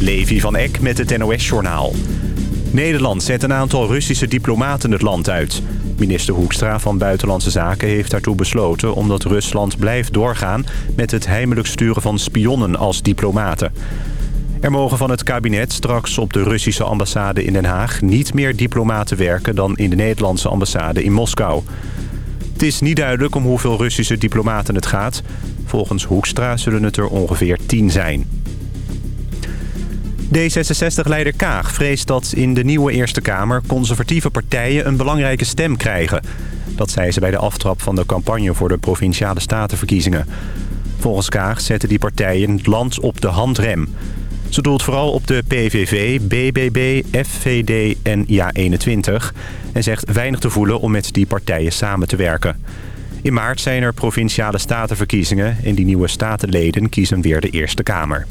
Levi van Eck met het NOS-journaal. Nederland zet een aantal Russische diplomaten het land uit. Minister Hoekstra van Buitenlandse Zaken heeft daartoe besloten... omdat Rusland blijft doorgaan met het heimelijk sturen van spionnen als diplomaten. Er mogen van het kabinet straks op de Russische ambassade in Den Haag... niet meer diplomaten werken dan in de Nederlandse ambassade in Moskou. Het is niet duidelijk om hoeveel Russische diplomaten het gaat. Volgens Hoekstra zullen het er ongeveer tien zijn. D66-leider Kaag vreest dat in de nieuwe Eerste Kamer... conservatieve partijen een belangrijke stem krijgen. Dat zei ze bij de aftrap van de campagne voor de Provinciale Statenverkiezingen. Volgens Kaag zetten die partijen het land op de handrem. Ze doelt vooral op de PVV, BBB, FVD en JA21... en zegt weinig te voelen om met die partijen samen te werken. In maart zijn er Provinciale Statenverkiezingen... en die nieuwe statenleden kiezen weer de Eerste Kamer.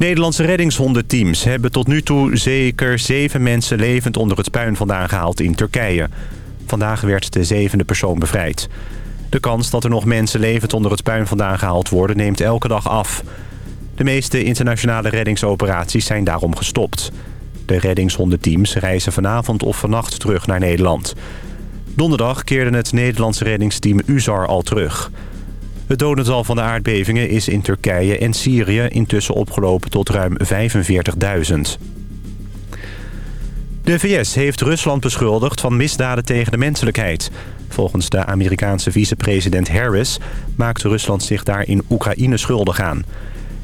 Nederlandse reddingshondenteams hebben tot nu toe zeker zeven mensen levend onder het puin vandaan gehaald in Turkije. Vandaag werd de zevende persoon bevrijd. De kans dat er nog mensen levend onder het puin vandaan gehaald worden neemt elke dag af. De meeste internationale reddingsoperaties zijn daarom gestopt. De reddingshondenteams reizen vanavond of vannacht terug naar Nederland. Donderdag keerde het Nederlandse reddingsteam UZAR al terug... Het dodental van de aardbevingen is in Turkije en Syrië intussen opgelopen tot ruim 45.000. De VS heeft Rusland beschuldigd van misdaden tegen de menselijkheid. Volgens de Amerikaanse vicepresident Harris maakt Rusland zich daar in Oekraïne schuldig aan.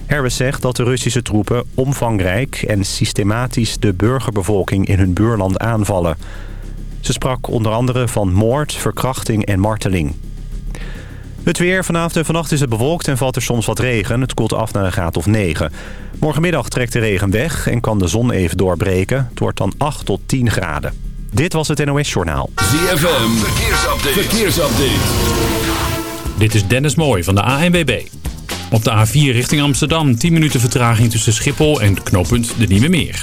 Harris zegt dat de Russische troepen omvangrijk en systematisch de burgerbevolking in hun buurland aanvallen. Ze sprak onder andere van moord, verkrachting en marteling. Het weer. Vanavond en vannacht is het bewolkt en valt er soms wat regen. Het koelt af naar een graad of 9. Morgenmiddag trekt de regen weg en kan de zon even doorbreken. Het wordt dan 8 tot 10 graden. Dit was het NOS Journaal. ZFM. Verkeersupdate. Verkeersupdate. Dit is Dennis Mooij van de ANWB. Op de A4 richting Amsterdam 10 minuten vertraging tussen Schiphol en knooppunt De Nieuwe Meer.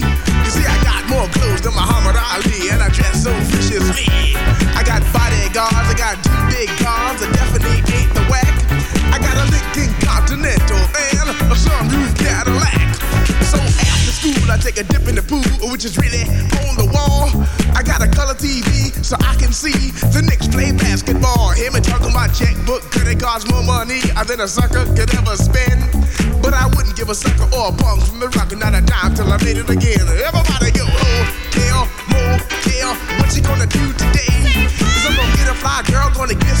take a dip in the pool, which is really on the wall. I got a color TV so I can see the Knicks play basketball. Him and talking my checkbook, it cost more money uh, than a sucker could ever spend? But I wouldn't give a sucker or a punk from the rock, not a dime till I made it again. Everybody go, oh, hotel, motel, what you gonna do today? Cause I'm gonna get a fly girl, gonna get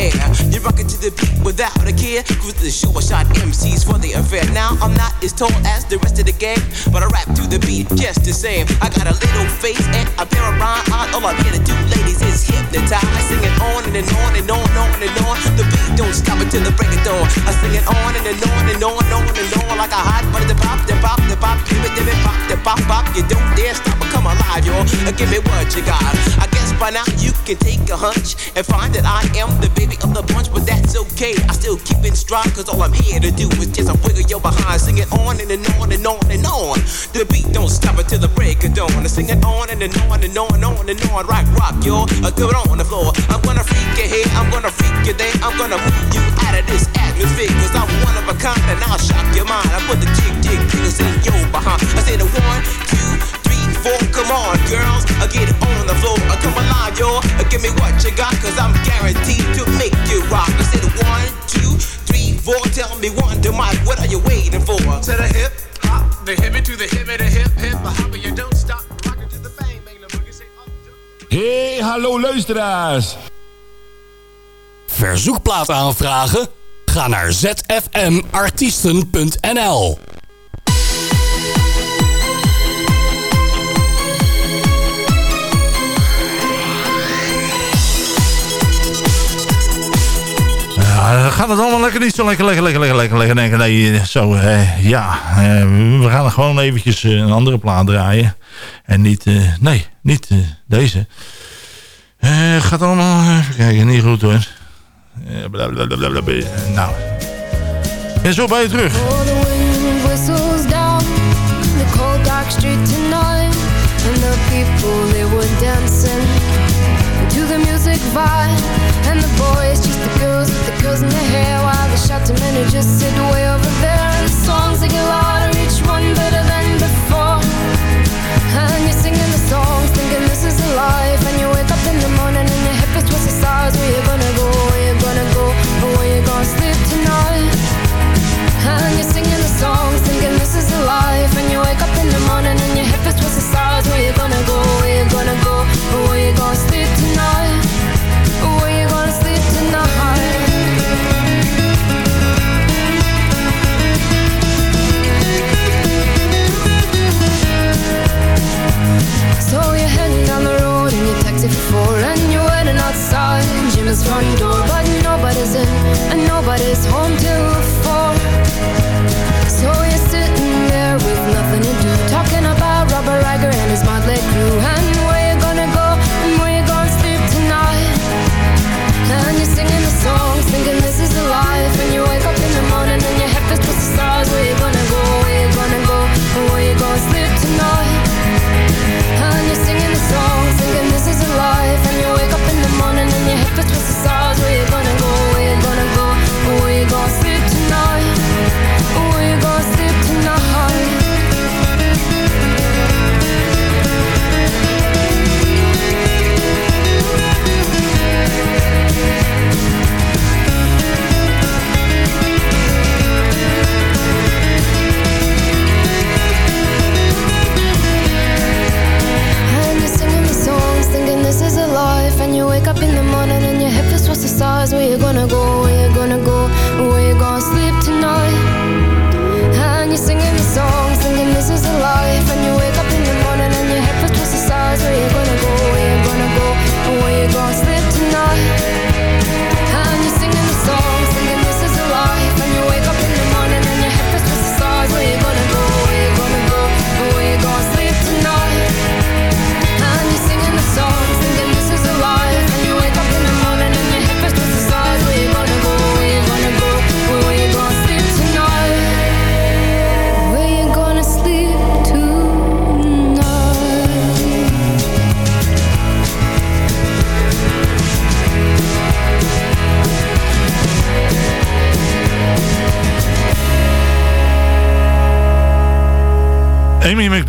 air. You rock it to the beat without a care. Cruise the show, I shot MCs for the affair. Now I'm not as tall as the rest of the gang, but I rap to the beat just the same. I got a little face and a pair of rhyme eyes. All I'm here to do, ladies, is hypnotize. I sing it on and, and on and on and on and on. The beat don't stop until the break of dawn. I sing it on and, and on and on and on and on like a hot butter. The pop, the pop, the pop, give it, give it, pop, the pop, pop. You don't dare stop alive, y'all. Give me what you got. I guess by now you can take a hunch and find that I am the baby of the bunch, but that's okay. I still keep it strong, cause all I'm here to do is just a wiggle your behind. Sing it on and, and on and on and on. The beat don't stop until the break of dawn. I sing it on and, and on and on and on and on. Rock, rock, y'all. Uh, do it on the floor. I'm gonna freak you here, I'm gonna freak you there. I'm gonna move you out of this atmosphere, cause I'm one of a kind and I'll shock your mind. I put the jig, jig, jiggles in your behind. I say the one, two, three, four. Come on, girls, I get it on the floor. I come alive, y'all. Give me what you got, cause I'm guaranteed to make you rock. I said one, two, three, four. Tell me one, to Mike, what are you waiting for? To the hip, hop, the hippie to the hip, the hip, hip, the hopper, you don't stop. Rockin' to the bang, bang, the boogie say up. Hey, hallo luisteraars. Verzoekplaat aanvragen? Ga naar zfmartiesten.nl Gaat het allemaal lekker niet zo lekker, lekker, lekker, lekker, lekker, lekker. lekker. Nee, zo, eh, ja. Eh, we gaan gewoon eventjes eh, een andere plaat draaien. En niet, nee, niet deze. Gaat allemaal, even kijken, niet goed hoor. Blablabla. nou. En zo ben je terug. twisted way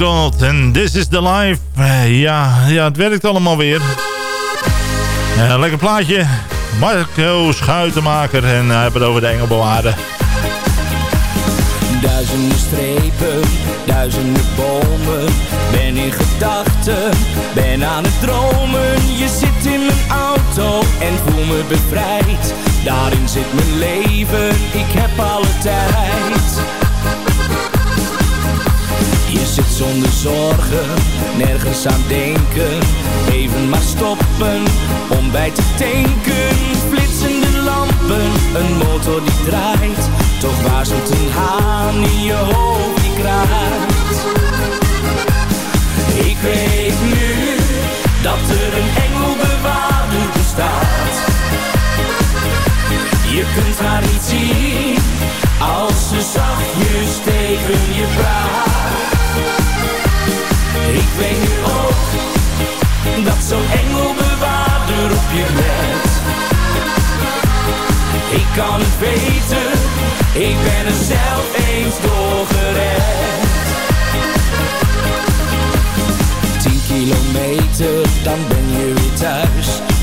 En This is the Life. Uh, ja, ja, het werkt allemaal weer. Uh, lekker plaatje. Marco Schuitenmaker en hij heeft het over de Engelbewaarden. Duizenden strepen, duizenden bomen. Ben in gedachten, ben aan het dromen. Je zit in mijn auto en voel me bevrijd. Daarin zit mijn leven, ik heb alle tijd. Je zit zonder zorgen, nergens aan denken. Even maar stoppen, om bij te tanken. Flitsende lampen, een motor die draait. Toch waar zit een haan in je hoofd die kraait. Ik weet nu, dat er een engelbewaarder bestaat. Je kunt haar niet zien, als ze zachtjes tegen je praat. Ik weet nu ook dat zo'n engelbewaarder op je let. Ik kan het weten, ik ben er zelf eens doorgered. Tien kilometer, dan ben je weer thuis.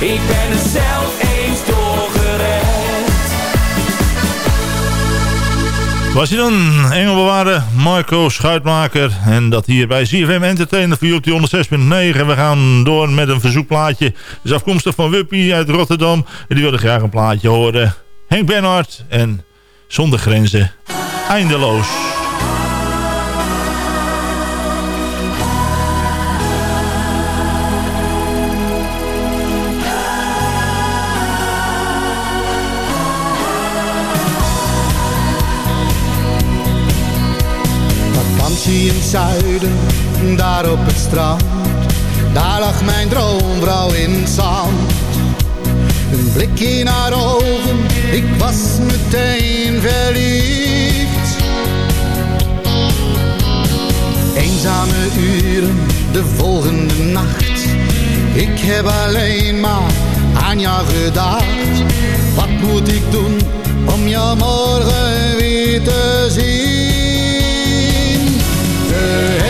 ik ben er zelf eens doorgered. Was hij dan, Engelbewaarder, Marco Schuitmaker. En dat hier bij ZFM Entertainer voor op die 106.9. We gaan door met een verzoekplaatje. Het is afkomstig van Wuppie uit Rotterdam. En die wilde graag een plaatje horen. Henk Bernhard en Zonder Grenzen. Eindeloos. Vakantie in het zuiden, daar op het strand. Daar lag mijn droomvrouw in zand. Een blik in haar ogen, ik was meteen verliefd. Eenzame uren, de volgende nacht. Ik heb alleen maar aan jou gedacht. Wat moet ik doen om jou morgen weer te zien? De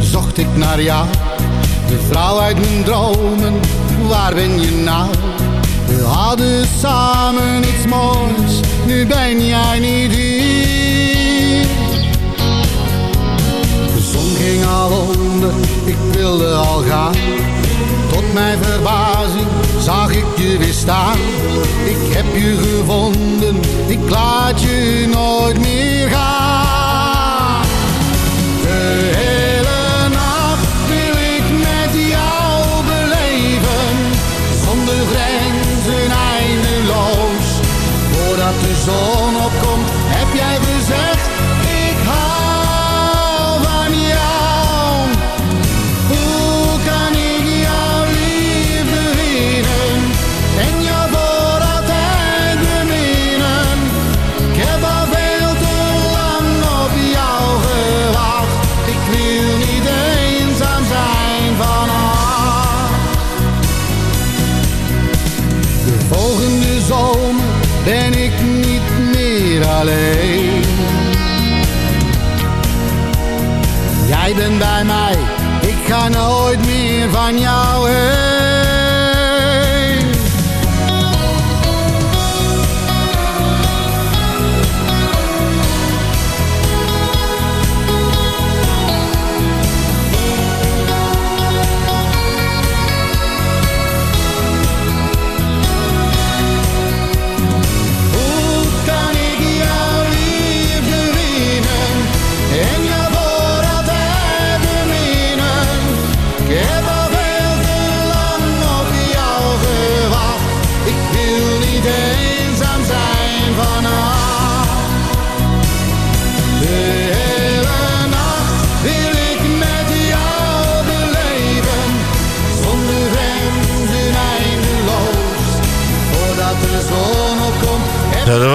zocht ik naar jou. De vrouw uit mijn dromen, waar ben je nou? We hadden samen iets moois, nu ben jij niet hier. De zon ging al onder, ik wilde al gaan. Tot mijn verbazing zag ik je weer staan. Ik heb je gevonden, ik laat je nooit meer gaan. Zon opkomt Bij mij, ik ga nooit meer van jou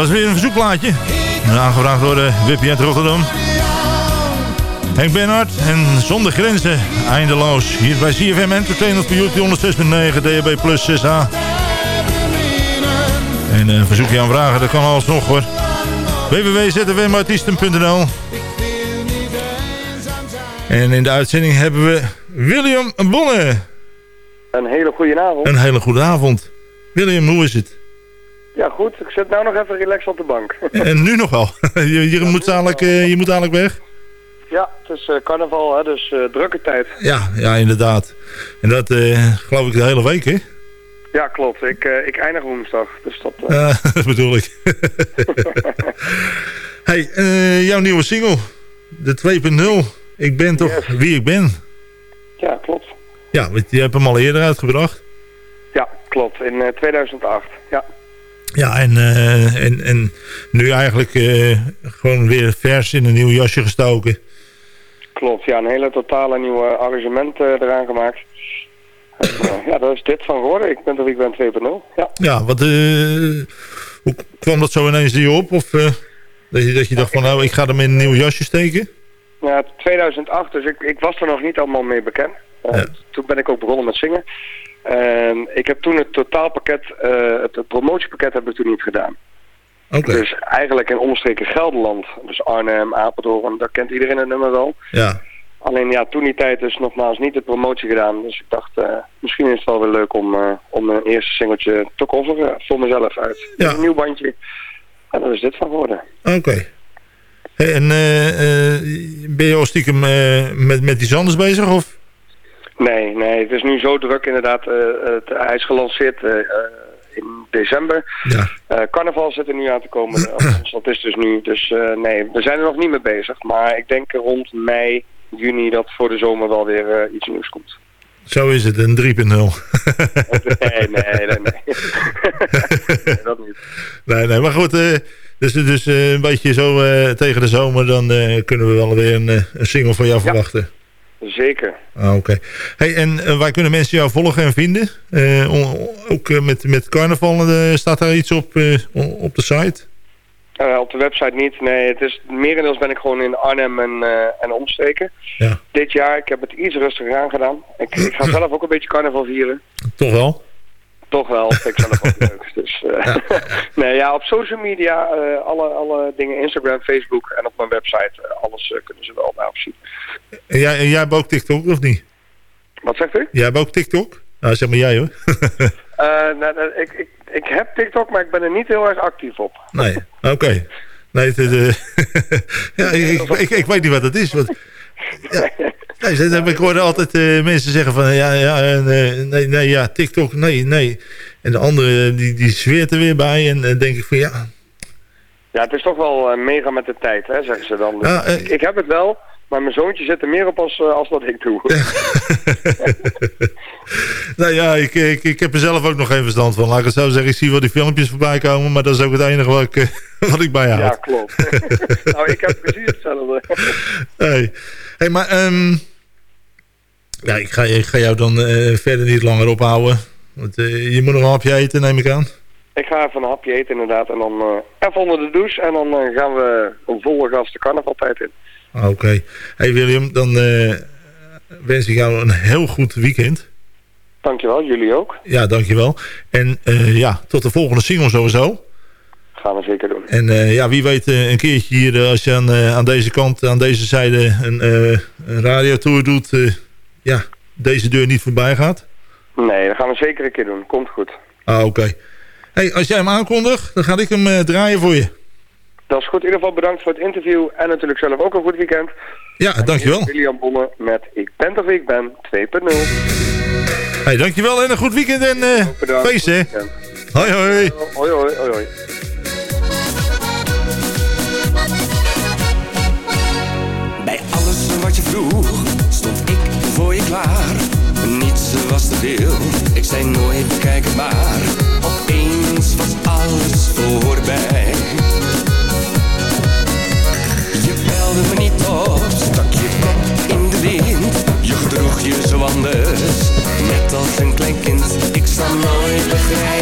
was weer een verzoekplaatje. Aangevraagd door de Wippie uit Rotterdam. Henk Bernhard en Zonder Grenzen, eindeloos. Hier bij CFM Entertainment voor YouTube 106.9, DHB Plus 6A. En uh, verzoek je aan vragen, dat kan alsnog hoor. www.zwmartiesten.nl En in de uitzending hebben we William Bonne. Een hele goede avond. Een hele goede avond. William, hoe is het? Ja, goed. Ik zit nou nog even relaxed op de bank. En nu nog wel. je, je, moet dadelijk, eh, je moet dadelijk weg. ja, het is eh, carnaval, hè, dus eh, drukke tijd. Ja, ja, inderdaad. En dat eh, geloof ik de hele week, hè? Ja, klopt. Ik, eh, ik eindig woensdag, dus dat... eh, Ja, dat bedoel ik. hey, eh, jouw nieuwe single, de 2.0. Ik ben toch wie ik ben. Ja, klopt. Ja, want je hebt hem al eerder uitgebracht. Ja, klopt. In eh, 2008. Ja. Ja, en, eh, en, en nu eigenlijk eh, gewoon weer vers in een nieuw jasje gestoken. Klopt, ja. Een hele totale nieuwe arrangement eh, eraan gemaakt. En, ja, daar is dit van geworden. Ik ben wie ik ben 2.0. Ja. Ja, wat, hoe kwam dat zo ineens in je op? Of dat, je, dat je dacht van, nou, ik ga hem in een nieuw jasje steken? Ja, 2008, dus ik, ik was er nog niet allemaal mee bekend. Toen ben ik ook begonnen met zingen. En ik heb toen het totaalpakket, eh, het, promotiepakket heb ik toen niet gedaan. Oké. Dus eigenlijk in omstreken Gelderland, dus Arnhem, Apeldoorn, daar kent iedereen het nummer wel. Ja. Alleen ja, toen die tijd is nogmaals niet de promotie gedaan. Dus ik dacht, eh, misschien is het wel weer leuk om, eh, om een eerste singeltje te coveren voor mezelf uit. Ja. Een nieuw bandje. En daar is dit van geworden. Oké. Hey, en ben je al stiekem met, met iets anders bezig? Of? Nee, nee, het is nu zo druk inderdaad. eh, het, hij is gelanceerd eh, eh, in december. Ja. Carnaval zit er nu aan te komen. Dat is dus nu. Dus nee, we zijn er nog niet mee bezig. Maar ik denk rond mei, juni dat voor de zomer wel weer iets nieuws komt. Zo is het, een 3.0. nee, nee, nee, nee. nee, dat niet. nee, nee, maar goed. dus dus een beetje zo tegen de zomer, dan kunnen we wel weer een, een single van jou verwachten. Zeker. Ah, Oké. Hey, en eh, waar kunnen mensen jou volgen en vinden? Eh, ook eh, met, met carnaval staat daar iets op, op de site? Op de website niet. Nee, het is merendeels ben ik gewoon in Arnhem en, eh, en omstreken. Ja. Dit jaar, ik heb het iets rustiger aangedaan. Ik, ik ga zelf ook een beetje carnaval vieren. Toch wel? Toch wel, vind ik zelf ook leuk. Dus, eh, nee, ja, op social media, eh, alle, alle dingen, Instagram, Facebook en op mijn website, eh, alles kunnen ze wel daarop zien. En jij, en jij hebt ook TikTok, of niet? Wat zegt u? Jij hebt ook TikTok? Nou, zeg maar jij hoor. Nou, nou, ik, ik, ik heb TikTok, maar ik ben er niet heel erg actief op. nee, oké. Nee, het, ja, ik, ik, ik, ik weet niet wat het is. Want, ja, nee, ze- ik hoorde altijd eh, mensen zeggen van... Ja, ja, en, eh, nee, nee, ja, TikTok, nee, nee. En de andere, die, die zweert er weer bij. En dan denk ik van, ja... Ja, het is toch wel eh, mega met de tijd, hè, zeggen ze dan. Dus Ja, eh, ik, ik heb het wel, maar mijn zoontje zit er meer op als, eh, als dat ik doe. Nou ja, ik, ik, ik heb er zelf ook nog geen verstand van. Laat ik het zo zeggen, ik zie wel die filmpjes voorbij komen... maar dat is ook het enige wat ik, eh, wat ik bijhoud. Ja, klopt. nou, ik heb precies hetzelfde. Hey. hey, maar ehm, ja, ik, ga, ik ga jou dan eh, verder niet langer ophouden. Want je moet nog een hapje eten, neem ik aan. Ik ga even een hapje eten inderdaad en dan eh, even onder de douche en dan gaan we een volle gas de carnavaltijd in. Oké. Hey William, dan eh, wens ik jou een heel goed weekend. Dankjewel, jullie ook. Ja, dankjewel. En eh, ja, tot de volgende single sowieso. Gaan we zeker doen. En eh, ja, wie weet een keertje hier, als je aan, aan deze kant, aan deze zijde een, een radiotour doet, ja, deze deur niet voorbij gaat. Nee, dat gaan we zeker een keer doen. Komt goed. Ah, oké. Hey, als jij hem aankondigt, dan ga ik hem draaien voor je. Dat is goed. In ieder geval bedankt voor het interview en natuurlijk zelf ook een goed weekend. Ja, dankjewel. William Bonne met Ik ben toch wie ik ben 2.0. Hey, dankjewel en een goed weekend en eh bedankt. feest, hè. Hoi, hoi. Hoi, hoi, hoi, hoi. Bij alles wat je vroeg, stond ik voor je klaar. Niets was te veel, ik zei nooit bekijken maar. Opeens was alles voorbij. Je zo anders, net als een klein kind. Ik zal nooit begrijpen,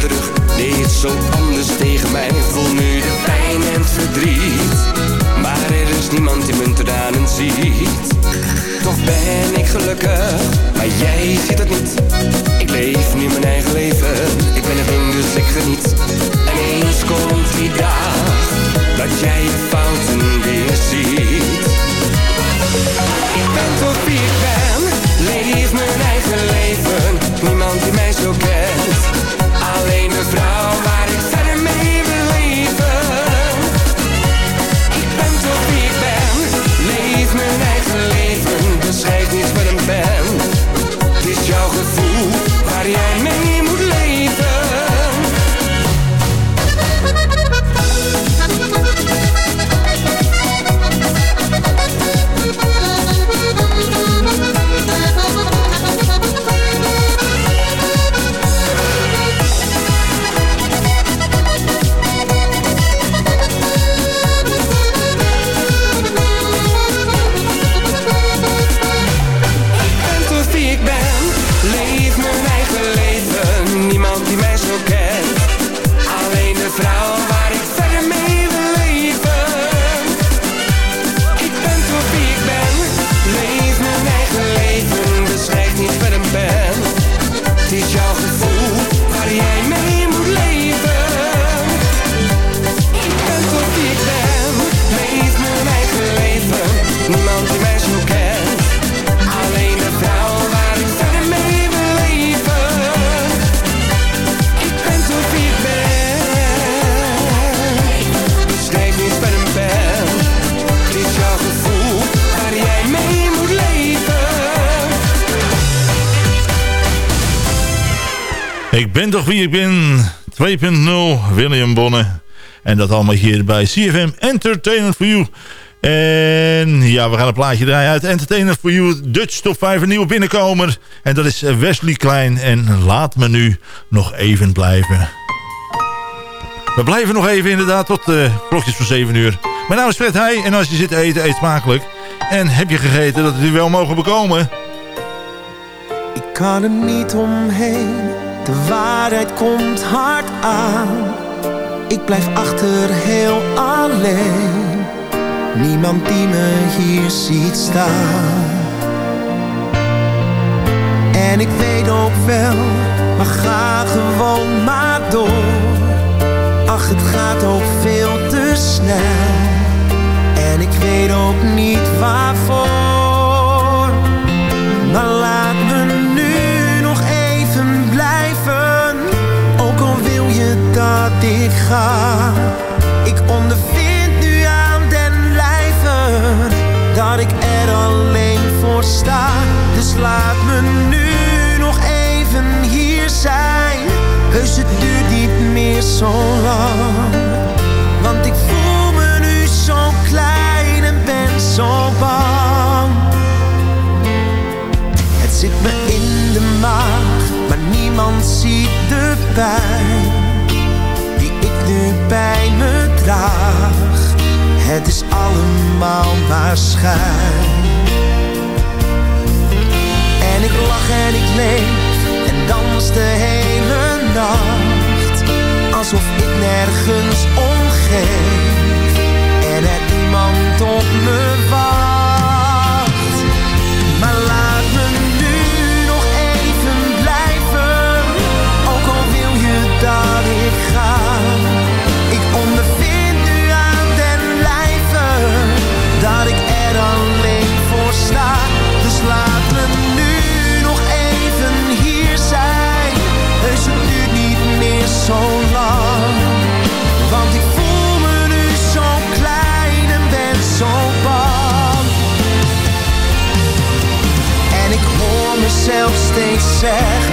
terug, deed zo anders. tegen Ik ben toch wie ik ben. 2.0 William Bonne. En dat allemaal hier bij CFM Entertainment for You. En ja, we gaan een plaatje draaien uit Entertainment for You. Dutch Top 5, een nieuwe binnenkomer. En dat is Wesley Klein. En laat me nu nog even blijven. We blijven nog even inderdaad tot uh, klokjes van 7 uur. Mijn naam is Fred Heij en als je zit te eten, eet smakelijk. En heb je gegeten dat het u wel mogen bekomen? Ik kan er niet omheen, de waarheid komt hard aan. Ik blijf achter heel alleen, niemand die me hier ziet staan. En ik weet ook wel, maar ga gewoon maar door. Ach, het gaat ook veel te snel. En ik weet ook niet waarvoor. Maar laat me dat ik ga. Ik ondervind nu aan den lijve. Dat ik er alleen voor sta. Dus laat me nu nog even hier zijn. Heus het duurt niet meer zo lang. Want ik voel me nu zo klein en ben zo bang. Het zit me in de maag, maar niemand ziet de pijn. Bij me draag. Het is allemaal maar schijn. En ik lach en ik leef en dans de hele nacht. Alsof ik nergens omgeef en er niemand op me steeds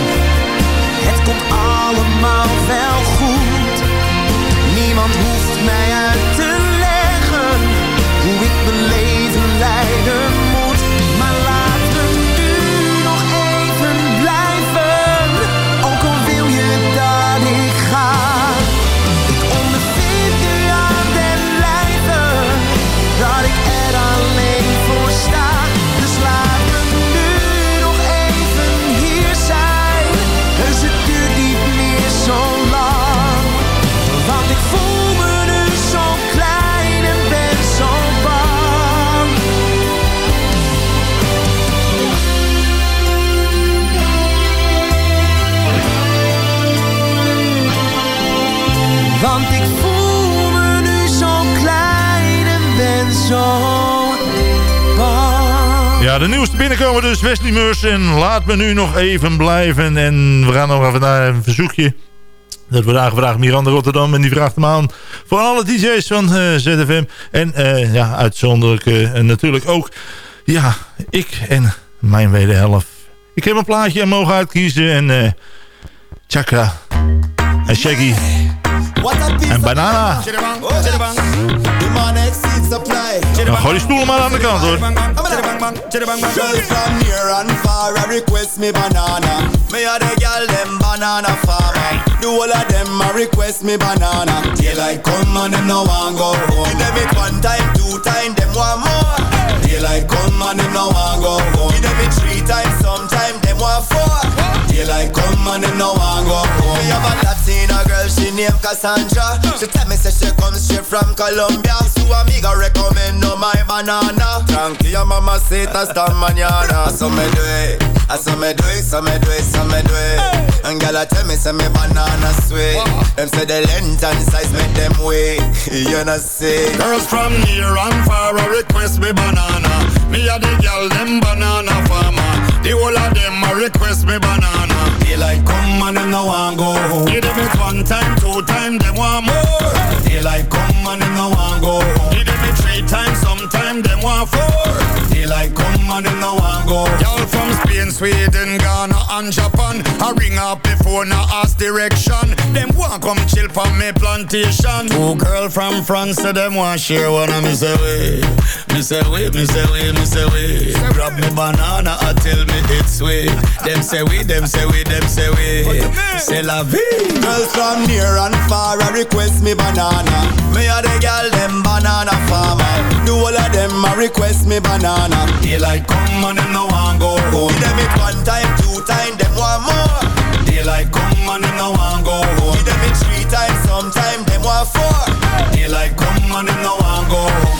Want ik voel me nu zo klein en ben zo. Ja, de nieuwste binnenkomen dus Wesley Meurs. En laat me nu nog even blijven. En we gaan nog even naar een verzoekje. Dat wordt aangevraagd Miranda Rotterdam. En die vraagt hem aan voor alle DJ's van eh, ZFM. En eh, ja, uitzonderlijk eh, natuurlijk ook... Ja, ik en mijn wederhelft. Ik heb een plaatje en mogen uitkiezen. En Chakra en Shaggy en Banana. Nou, gooi die stoelen maar aan de kant hoor. Girl from near and far, I request me banana. Me a the girl them banana farmer. The whole of them a request me banana. Daylight come and them no want go home. Give them it one time, two time, them want more. Daylight come and them no want go home. Give them it three times, sometime want four. Daylight come and them no want go home. Me have a Latina girl, she named Cassandra. She tell me say she comes straight from Colombia. So amiga recommend no my banana. Tranquila mamacita esta mañana. So me do it, I so me do it, so me do it, so me do it. And girl, I tell me say me banana sweet. Them say the length and size make them wait. You know see. Girls from near and far a request me banana. Me a the girl them banana farmer. The whole of them a request me banana. Daylight come and them no want go home. Give them it one time, two time, them want more. Daylight come and them no want go home. Give them it three times, sometime them want four. Daylight come and them no want go. Y'all from Spain, Sweden, Ghana and Japan. I ring up before now ask direction. Them want come chill from me plantation. Two girl from France, so them want share one of me say we. Me say we, me say we, me say we. Grab me banana and tell me it's sweet. Them say we, them say we, them say we. Say la vie. Girls from near and far a request me banana. Me a the girl them banana farmer. Do all of them a request me banana. Daylight come and them no want go home. Give them it one time, two time, them want more. Daylight come and them no want go want four. Daylight come and them no want go home.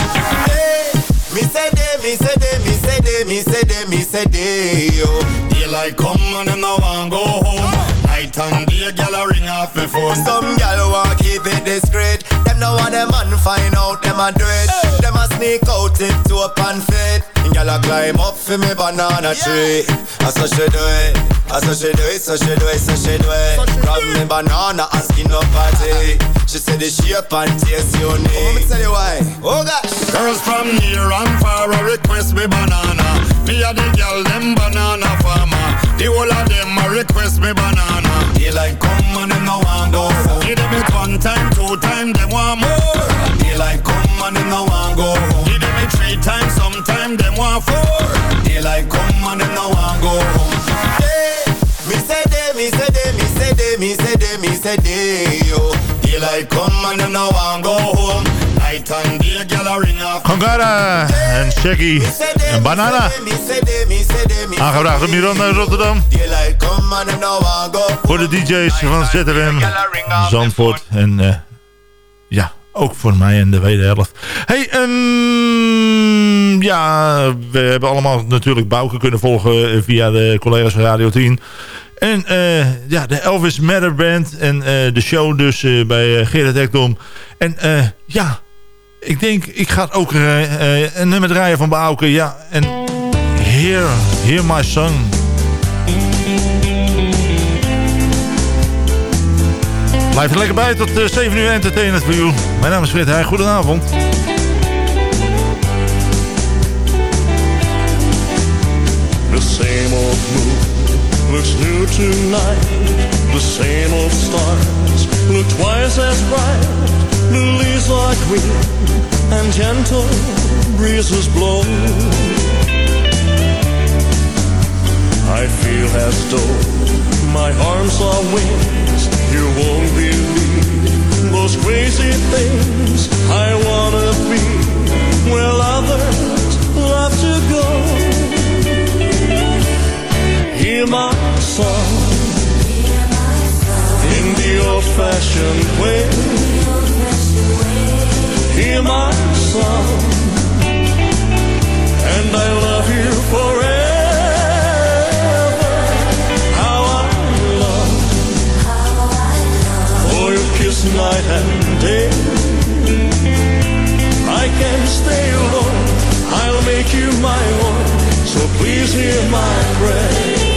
Hey, me say they, me say they, me say they, me say they, me say they, yo. Daylight come and them no want go home. Night and day, gyal a ring off phone. Some gal want keep it discreet. No want them man find out them a do it. Them a sneak out tip to up and fit. And gal a climb up for me banana tree. I so she do it. I so she do it, so she do it, so she do it. Grab me banana and skin up party. She said the shape and taste unique. Oh, me tell you why. Oh gosh. Girls from near and far a request me banana. Me a the girl them banana farmer. The whole of them a request me banana. Daylight come and them no want go. home. Give them it one time, two time, them want more. Daylight come and them no want go. home. Give them it three times, sometime them want four. Daylight come and them no want go. home. Hey, me say they, me say they, me say they, me say they, me say they, yo. Daylight come and them no want go home. Night and day, gyal a ring off. Gongara en Shaggy en Banana. Aangevraagd door Miran uit Rotterdam. Voor de DJ's van ZFM, Zandvoort en eh, ja, ook voor mij en de tweede helft. Hey, ehm, ja, we hebben allemaal natuurlijk Bouke kunnen volgen eh, via de collega's van Radio 10. En eh, ja, de Elvis Matter Band en de show dus bij Gerard Ekdom. En eh, ja, ik denk, ik ga ook eh, eh, een nummer draaien van Bouke. Ja, en Hear, Hear My Song. Blijf er lekker bij tot eh, 7 uur entertainment voor u. Mijn naam is Frit Heij. Goedenavond. The same old moon looks new tonight. The same old stars look twice as bright. Leaves are green and gentle breezes blow. I feel as though my arms are wings. You won't believe those crazy things I wanna be where others love to go. Hear my song in the old-fashioned way. Hear my song, and I love you forever. How I love for your kiss night and day. I can't stay alone. I'll make you my own. So please hear my prayer.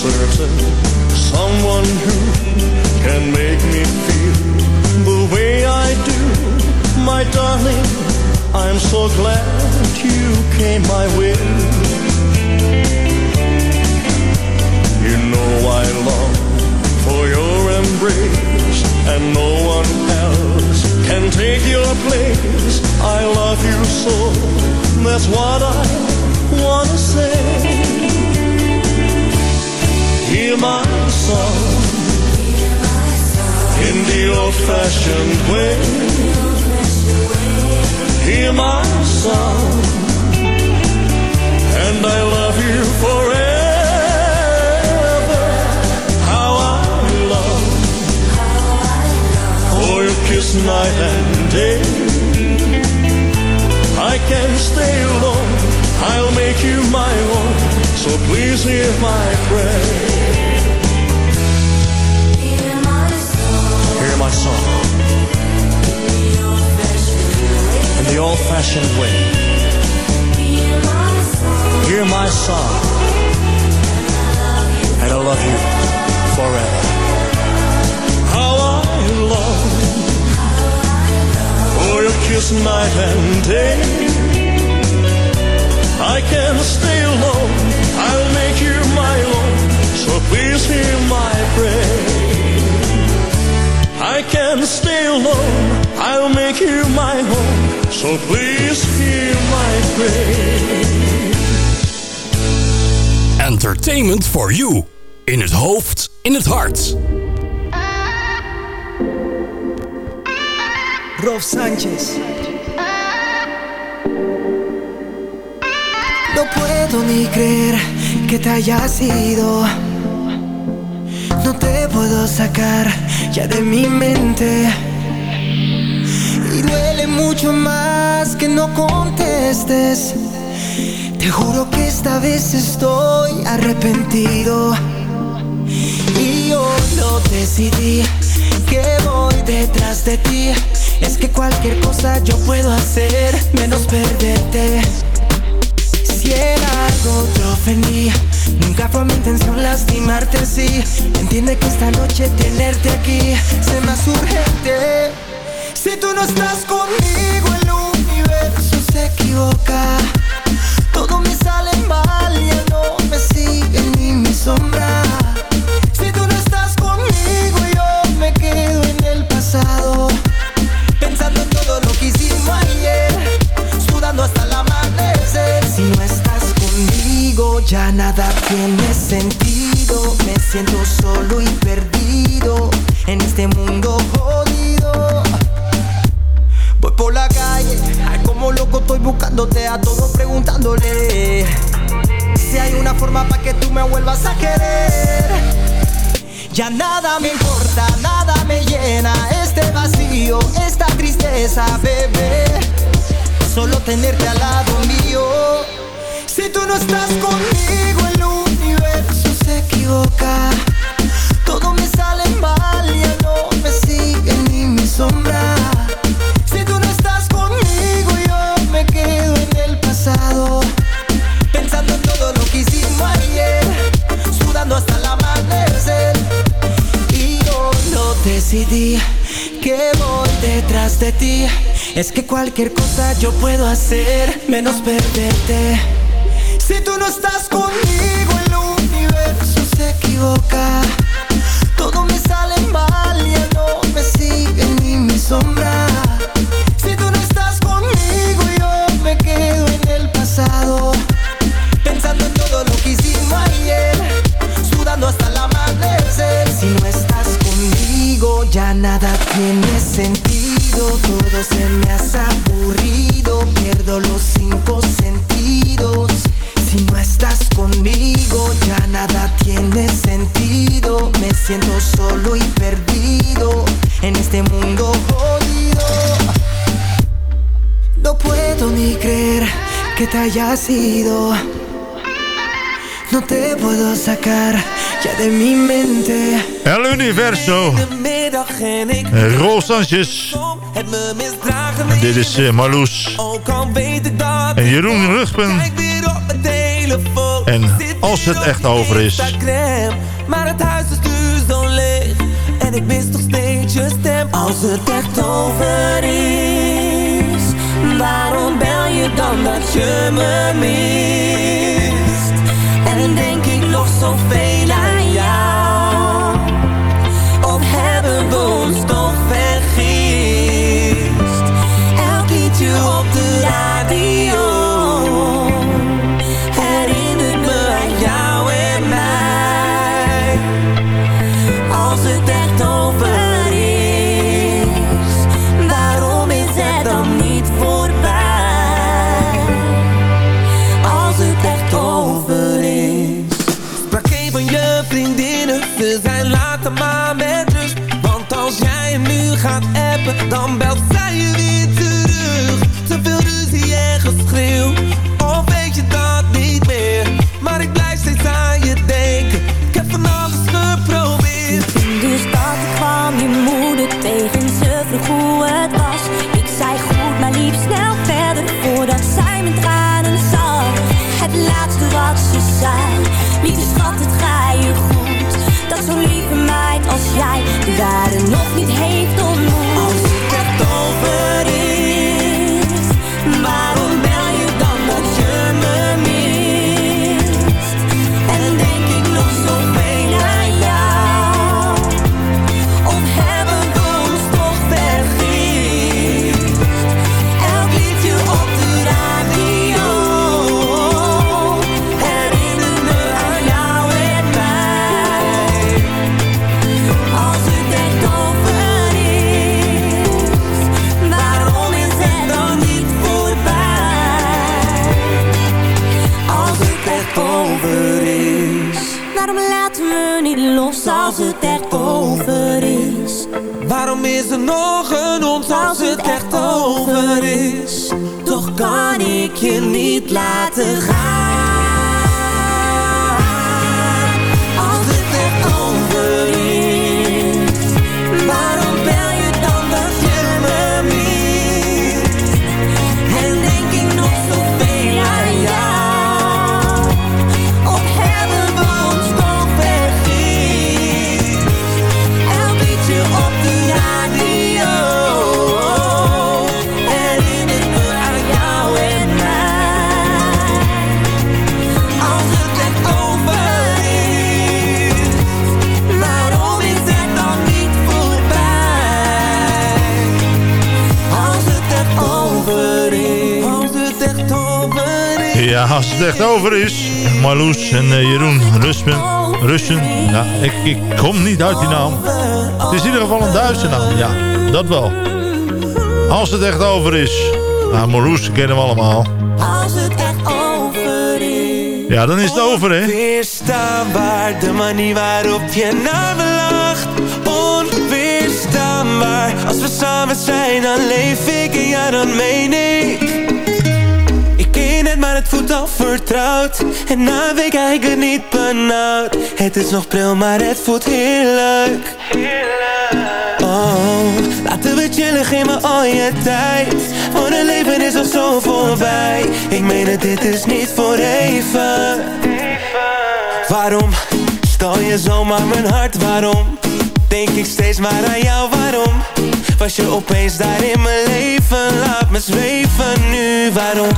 Certain someone who can make me feel the way I do. My darling, I'm so glad you came my way. You know I long for your embrace, and no one else can take your place. I love you so, that's what I wanna say. Hear my song in the old-fashioned way. Hear my song, and I love night and day. I can stay alone. I'll make you my own. So please hear my prayer. I can stay alone. I'll make you my home. So please hear my prayer. Entertainment for you. In het hoofd, in het hart. Rolf Sánchez. Que te hayas ido. No te puedo sacar ya de mi mente. Y duele mucho más que no contestes. Te juro que esta vez estoy arrepentido. Y yo lo decidí que voy detrás de ti. Es que cualquier cosa yo puedo hacer menos perderte. Si ofendí, nunca fue mi intención lastimarte sí. Entiende que esta noche tenerte aquí se me hace urgente. Si tú no estás conmigo el universo se equivoca. Nada me importa, nada me llena este vacío, esta tristeza, bebé. Solo tenerte al lado mío. Si tú no estás conmigo, Es que cualquier cosa yo puedo hacer, menos perderte. Si tú no estás conmigo, el universo se equivoca. Todo me sale mal, ya no me sigue ni mi sombra. Si tú no estás conmigo, yo me quedo en el pasado. Pensando en todo lo que hicimos ayer, sudando hasta el amanecer. Si no estás conmigo, ya nada tiene. Todo se me hace aburrido, pierdo los cinco sentidos. Si no estás conmigo, ya nada tiene sentido. Me siento solo y perdido en este mundo jodido. No puedo ni creer que te hayas ido. No te puedo sacar ya de mi mente. El Universo. Ik Rol Sanchez. Dit is eh, Marloes. En Jeroen Rugpen. En als het echt over is. Maar het huis is nu zo leeg. En ik mis nog steeds je stem. Als het echt over is, waarom bel je dan dat je me mist? En denk ik nog zoveel aan dan belt Marloes en eh, Jeroen Russen. Russen. Ja, ik, ik kom niet uit die naam. Het is in ieder geval een Duitse naam. Ja, dat wel. Als het echt over is. Nou, Marloes kennen we allemaal. Als het echt over is. Ja, dan is het over, hè? Onweerstaanbaar, de manier waarop je naar me lacht. Onweerstaanbaar, als we samen zijn, dan leef ik en ja, dan meen ik. Maar het voelt al vertrouwd. En na een week eigenlijk niet benauwd. Het is nog pril, maar het voelt heerlijk. Oh, laten we chillen, geef me al je tijd. Want het leven is al zo voorbij. Ik meen het, dit is niet voor even. Waarom stal je zomaar mijn hart? Waarom denk ik steeds maar aan jou? Waarom was je opeens daar in mijn leven? Laat me zweven nu. Waarom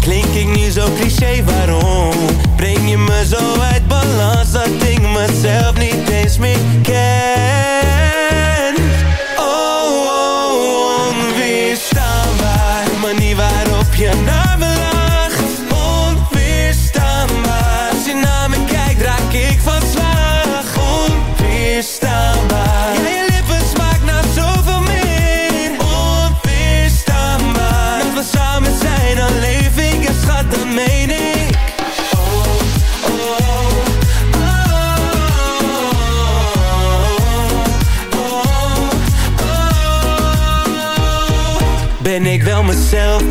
klink ik nu zo cliché? Waarom breng je me zo uit balans dat ik mezelf niet eens meer ken? Oh, oh, onweerstaanbaar. De manier waarop je naar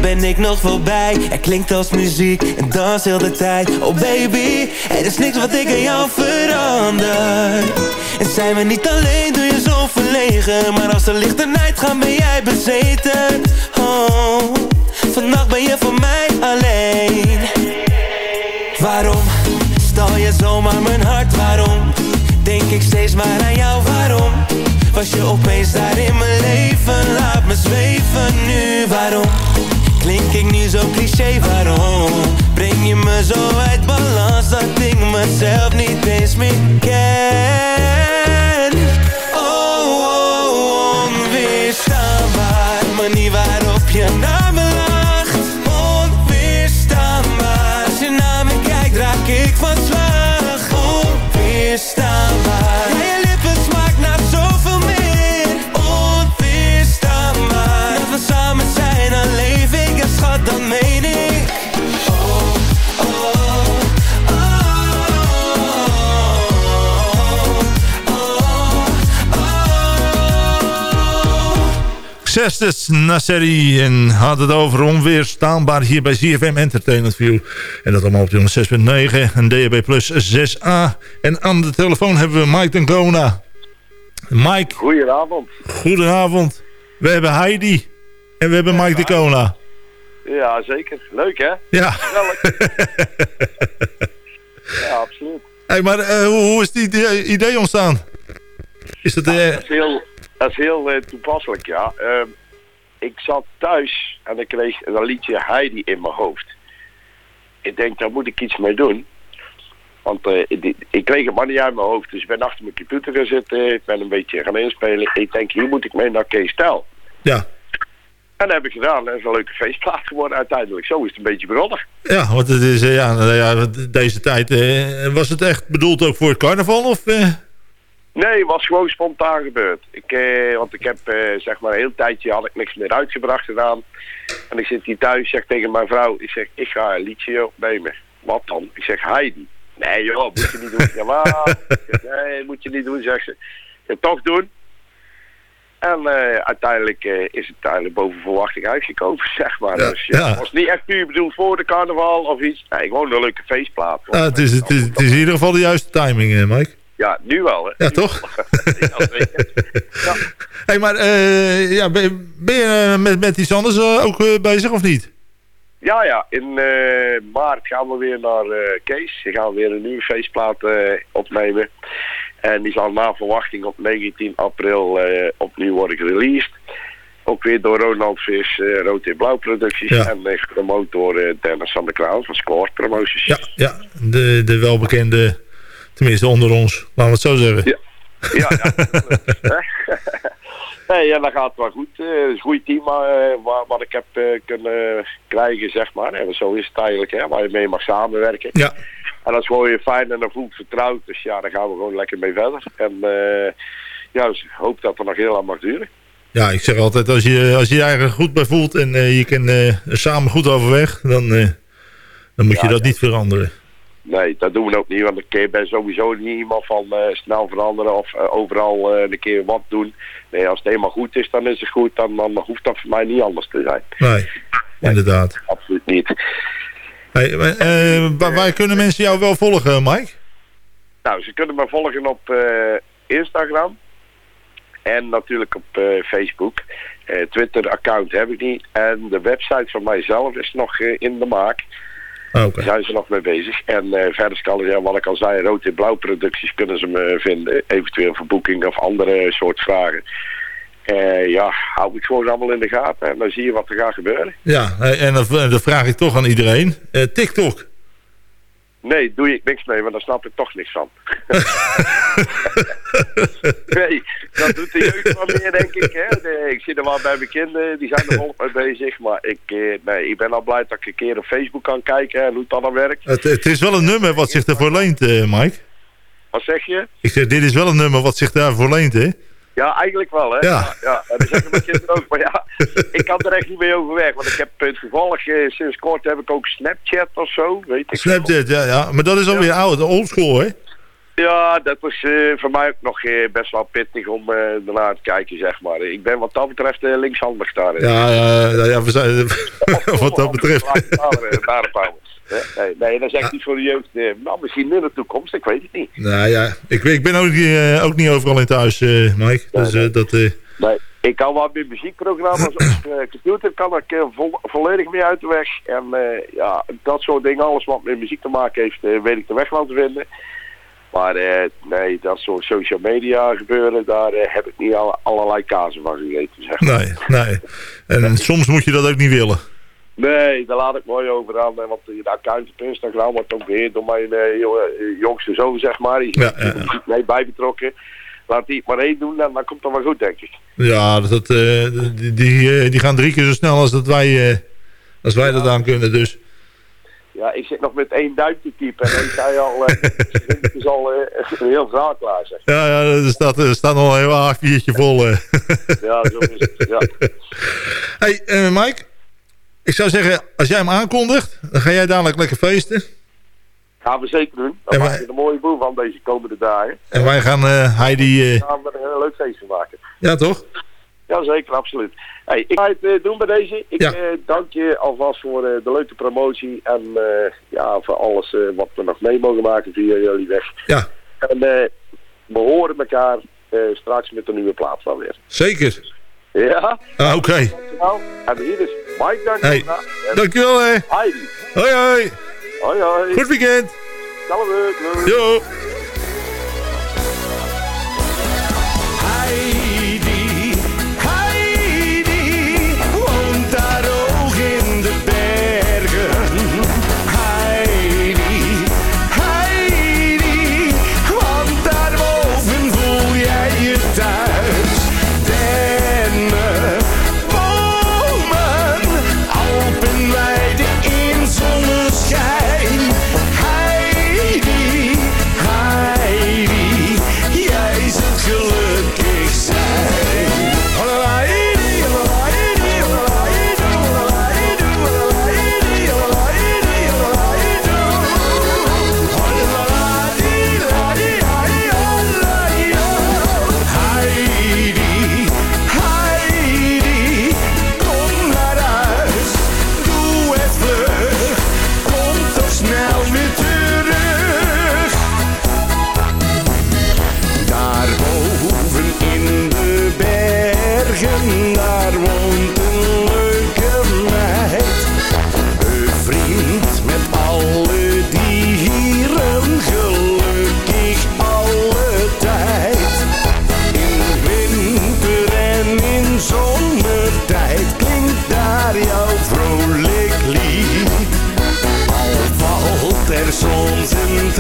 ben ik nog voorbij Er klinkt als muziek en dans heel de tijd Oh baby, er is niks wat ik aan jou verander En zijn we niet alleen, doe je zo verlegen Maar als de lichten uitgaan, ben jij bezeten Oh, vannacht ben je voor mij alleen Waarom stal je zomaar mijn hart? Waarom denk ik steeds maar aan jou? Waarom was je opeens daar in mijn leven? Nasseri en had het over onweerstaanbaar hier bij ZFM Entertainment View. En dat allemaal op 6.9 en DHB Plus 6A. En aan de telefoon hebben we Mike Dancona. Mike. Goedenavond. Goedenavond. We hebben Heidi en we hebben Mike Dancona. Ja, zeker. Leuk, hè? Ja. Ja, absoluut. Hey, maar eh, hoe, hoe is die idee, ontstaan? Is dat... eh, Dat is heel, dat is heel eh, toepasselijk, ja. Ehm, ik zat thuis en ik kreeg een liedje Heidi in mijn hoofd. Ik denk, daar moet ik iets mee doen. Want eh, ik, ik kreeg het maar niet uit mijn hoofd. Dus ik ben achter mijn computer gaan zitten. Ik ben een beetje gaan inspelen. Ik denk, hier moet ik mee naar Kees Stijl. Ja. En dat heb ik gedaan. En dat is een leuke feestplaat geworden uiteindelijk. Zo is het een beetje begonnen. Ja, want het is, eh, ja, nou deze tijd... was het echt bedoeld ook voor het carnaval? Of? Nee, het was gewoon spontaan gebeurd. Ik, eh, want ik heb eh, zeg maar een heel tijdje had ik niks meer uitgebracht gedaan. En ik zit hier thuis, zeg tegen mijn vrouw, ik zeg, ik ga een liedje opnemen. Wat dan? Ik zeg Heidi. Nee joh, moet je niet doen. Ja, maar, nee, moet je niet doen, zegt ze. Ja, toch doen. En eh, uiteindelijk eh, is het uiteindelijk boven verwachting uitgekomen, zeg maar. Ja, Dus ja. het was niet echt puur bedoeld voor de carnaval of iets. Nee, gewoon een leuke feestplaat. Ja, het, is, het, is, het is in ieder geval de juiste timing, eh, Mike. Ja, nu wel, hè. Ja, toch? Ja, hey, maar eh, ja, ben, ben je eh, met, met iets anders eh, ook bezig of niet? Ja, ja. In maart gaan we weer naar Kees. Dan gaan we weer een nieuwe feestplaat opnemen. En die zal na verwachting op 19 april opnieuw worden gereleased. Ook weer door Ronald Vis, Rood en Blauw Producties. Ja. En gepromoot door Dennis van der Kraan van Score Promotions. Ja, ja de, de welbekende, tenminste onder ons, laten we het zo zeggen. Ja. Ja, ja. nee, ja, dat gaat wel goed. Eh, Het is een goed team eh, wat ik heb eh, kunnen krijgen, zeg maar. En zo is het eigenlijk, hè, waar je mee mag samenwerken. Ja. En dat is gewoon weer fijn en dan voelt vertrouwd. Dus ja, daar gaan we gewoon lekker mee verder. En eh, ja, dus ik hoop dat het nog heel lang mag duren. Ja, ik zeg altijd, als je als je, je eigen goed bij voelt en je kan samen goed overweg, dan, dan moet je dat ja. niet veranderen. Nee, dat doen we ook niet, want ik ben sowieso niet iemand van eh, snel veranderen of eh, overal eh, een keer wat doen. Nee, als het eenmaal goed is, dan is het goed. Dan, dan hoeft dat voor mij niet anders te zijn. Nee, inderdaad. Absoluut niet. Hey, waar, waar kunnen mensen jou wel volgen, Mike? Nou, ze kunnen me volgen op Instagram. En natuurlijk op Facebook. Twitter-account heb ik niet. En de website van mijzelf is nog in de maak. Ah. Daar zijn ze nog mee bezig. En eh, verder kan ja, wat ik al zei, rood en blauw producties kunnen ze me vinden. Eventueel voor boeking of andere soort vragen. Eh, ja, hou ik gewoon allemaal in de gaten. En dan zie je wat er gaat gebeuren. Ja, eh, en dat, dat vraag ik toch aan iedereen. TikTok. Nee, doe ik niks mee, want daar snap ik toch niks van. nee, dat doet de jeugd wel meer, denk ik. Hè. Nee, ik zit er wel bij mijn kinderen, die zijn er volop mee bezig. Maar ik, eh, nee, ik ben al blij dat ik een keer op Facebook kan kijken en hoe het dan werkt. Het, het is wel een nummer wat zich ervoor leent, eh, Mike. Wat zeg je? Ik zeg, dit is wel een nummer wat zich daarvoor leent, hè? Ja, eigenlijk wel, hè? Ja. ja dat zeggen mijn kinderen ook. Maar ja, ik kan er echt niet mee overweg. Want ik heb toevallig, eh, sinds kort heb ik ook Snapchat of zo, weet ik. Snapchat, ja, ja. Maar dat is alweer oud, oldschool, hè? Ja, dat was eh, voor mij ook nog eh, best wel pittig om eh ernaar te kijken, zeg maar. Ik ben wat dat betreft linkshandig daarin. Ja, ja, we zijn, wat dat betreft. Nee, nee, dat is echt niet voor de jeugd. nou, misschien in de toekomst, ik weet het niet. Nou ja, ik, ik ben ook, ook niet overal in thuis, Mike. Dus dat... Nee, ik kan wel met muziekprogramma's op de computer kan ik vo- volledig mee uit de weg. En ja, dat soort dingen, alles wat met muziek te maken heeft, weet ik de weg wel te vinden. Maar eh, nee, dat soort social media gebeuren, daar eh, heb ik niet alle, allerlei kazen van gegeten, zeg maar. nee, nee. En soms moet je dat ook niet willen. Nee, daar laat ik mooi over aan. Want de account op Instagram wordt ook beheerd door mijn eh, jongste zoon, zeg maar. Die is Ja, mee bij betrokken. Laat die het maar één doen en dan komt het wel goed, denk ik. Ja, dat, dat, die, die, die gaan drie keer zo snel als dat wij, als wij dat aan kunnen. Dus Ja, ik zit nog met één duimpje typen en ik zei al, eh, het is al eh, heel verhaal klaar, zeg. ja, ja er, staat, er staat nog een heel A4'tje vol. eh. Ja, zo is het, ja. hey, eh, Mike. Ik zou zeggen, als jij hem aankondigt, dan ga jij dadelijk lekker feesten. Gaan we zeker doen. Dan En maak wij- je een mooie boel van deze komende dagen. En wij gaan eh, Heidi... eh, gaan we er een leuk feest van maken. ja, toch? Ja, zeker, absoluut. Hey, ik ga het eh, doen bij deze. Ik Ja. eh, dank je alvast voor eh, de leuke promotie en ja, voor alles wat we nog mee mogen maken via jullie weg. Ja. En we horen elkaar straks met een nieuwe plaat van weer. Zeker. Ja? Ah, Oké. Dankjewel. En hier is Mike, dank Hey, dankjewel hè. Heidi. Hoi hoi. Hoi hoi. Goed weekend. Hetzelfde. Doei.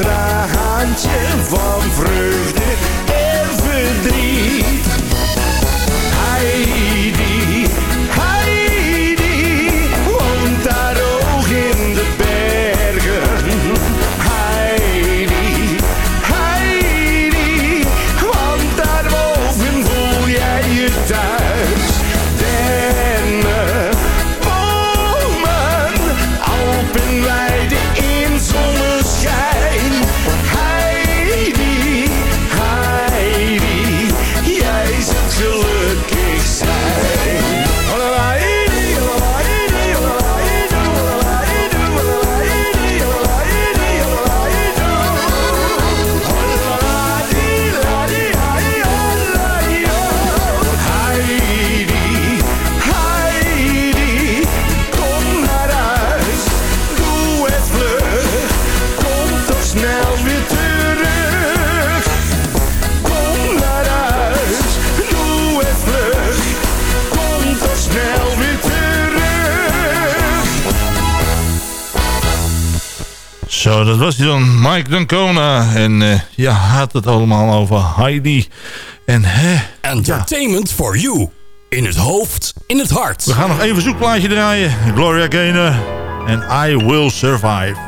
traantje van vreugde. Nou, dat was hij dan, Mike Dancona. En uh, ja, had het allemaal over Heidi. En hè... Entertainment for you. In het hoofd, in het hart. We gaan nog even zoekplaatje draaien. Gloria Gaynor en I Will Survive.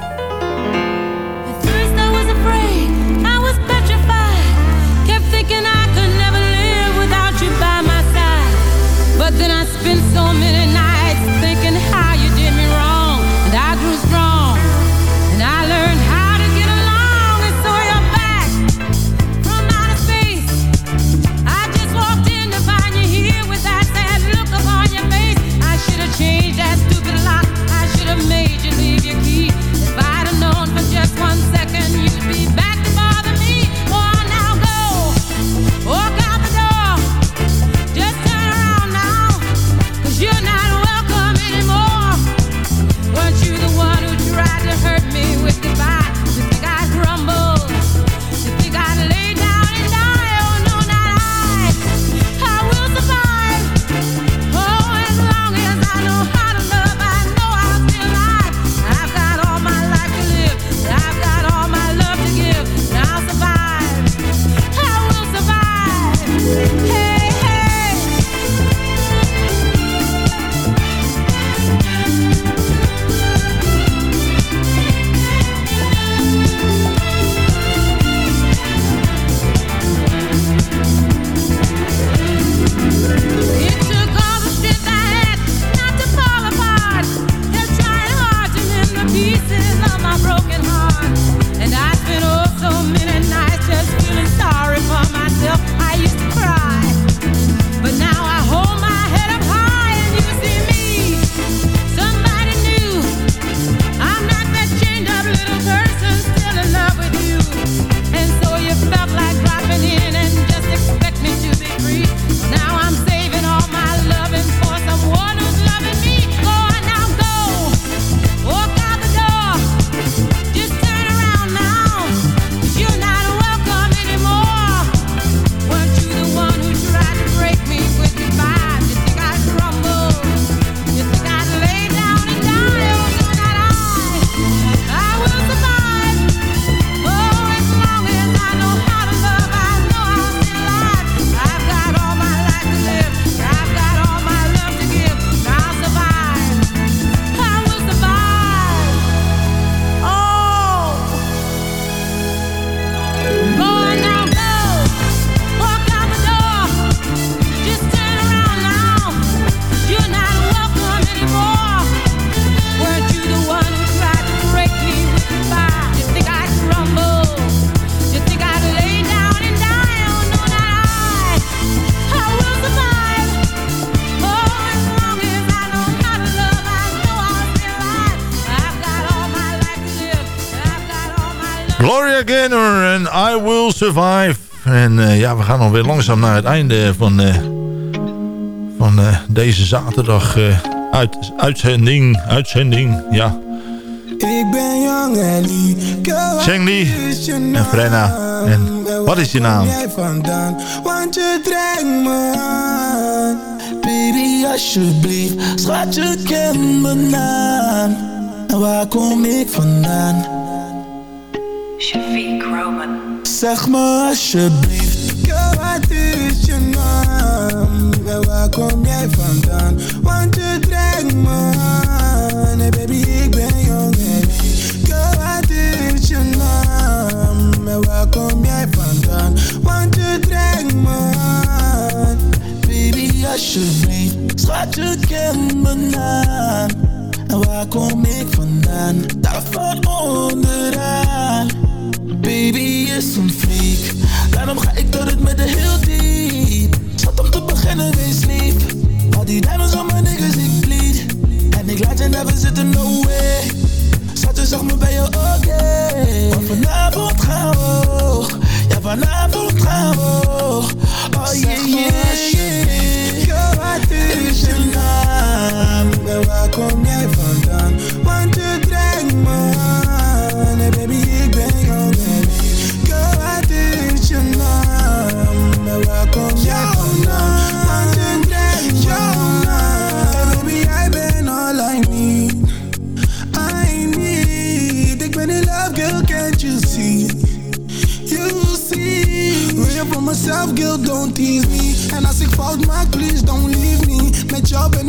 I Will Survive. En eh, ja, we gaan alweer langzaam naar het einde van, uh, van uh, deze zaterdag uit, uitzending. Uitzending, ja. Ik ben jong en Zengli en Frenna. En wat is je naam? Want je trekt me aan. Baby, alsjeblieft, schat je kent mijn naam. Waar kom ik vandaan? Je Zeg me alsjeblieft, girl, wat is je naam? En waar kom jij vandaan? Want je trekt me aan. Hey baby, ik ben jong en. Girl, wat is je naam? En waar kom jij vandaan? Want je trekt me aan. Baby, alsjeblieft, schat je kent mijn naam. En waar kom ik vandaan? Daar van onderaan. Is een freak. Daarom ga ik ben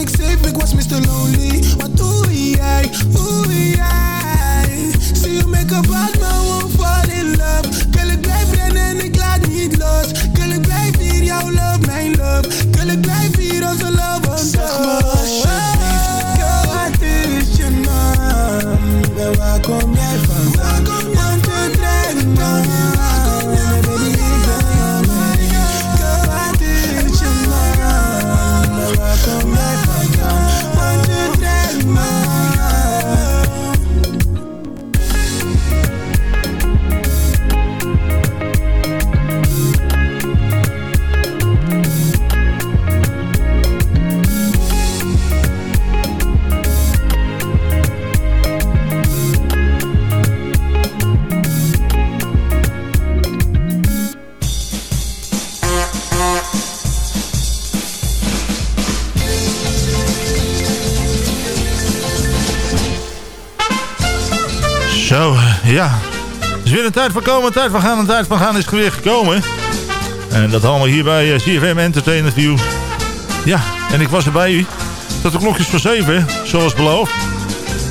Zo, eh, ja. Het is weer een tijd van komen, een tijd van gaan, een tijd van gaan is weer gekomen. En dat allemaal hier bij eh, CFM Entertainment View. Ja, en ik was er bij u. Tot de klokjes van 7, zoals beloofd.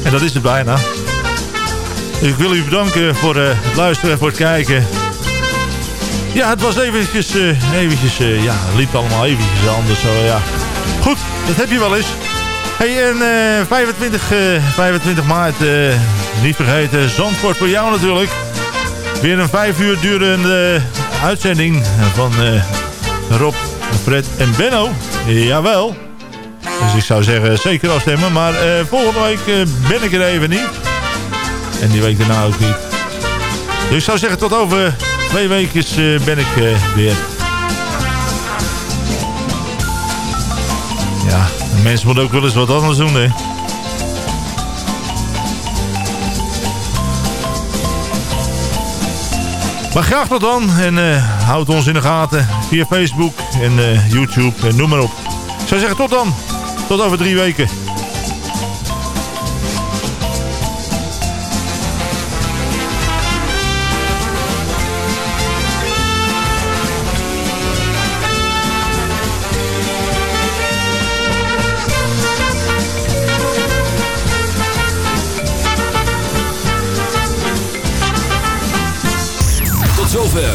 En dat is het bijna. Ik wil u bedanken voor eh, het luisteren en voor het kijken. Ja, het was eventjes, eventjes ja, het liep allemaal eventjes anders. Zo, ja. Goed, dat heb je wel eens. Hey, en eh, 25, eh, 25 maart, niet vergeten, Zandvoort voor jou natuurlijk. Weer een vijf uur durende uitzending van eh, Rob, Fred en Benno. Jawel. Dus ik zou zeggen, zeker afstemmen. Maar eh, volgende week eh, ben ik er even niet. En die week daarna ook niet. Dus ik zou zeggen, tot over twee weken ben ik weer. Ja, mensen moeten ook wel eens wat anders doen, hè. Graag tot dan. En eh, houd ons in de gaten via Facebook en eh, YouTube en noem maar op. Ik zou zeggen tot dan. Tot over drie weken.